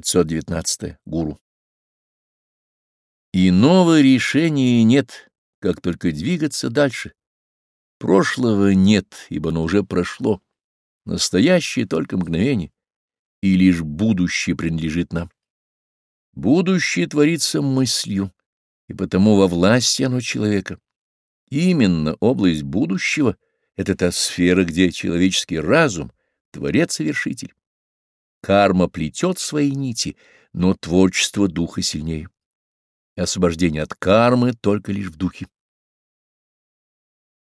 519 гуру. Иного решения нет, как только двигаться дальше. Прошлого нет, ибо оно уже прошло. Настоящее только мгновение, и лишь будущее принадлежит нам. Будущее творится мыслью, и потому во власти оно человека. Именно область будущего — это та сфера, где человеческий разум — творец-совершитель. Карма плетет свои нити, но творчество духа сильнее. Освобождение от кармы только лишь в духе.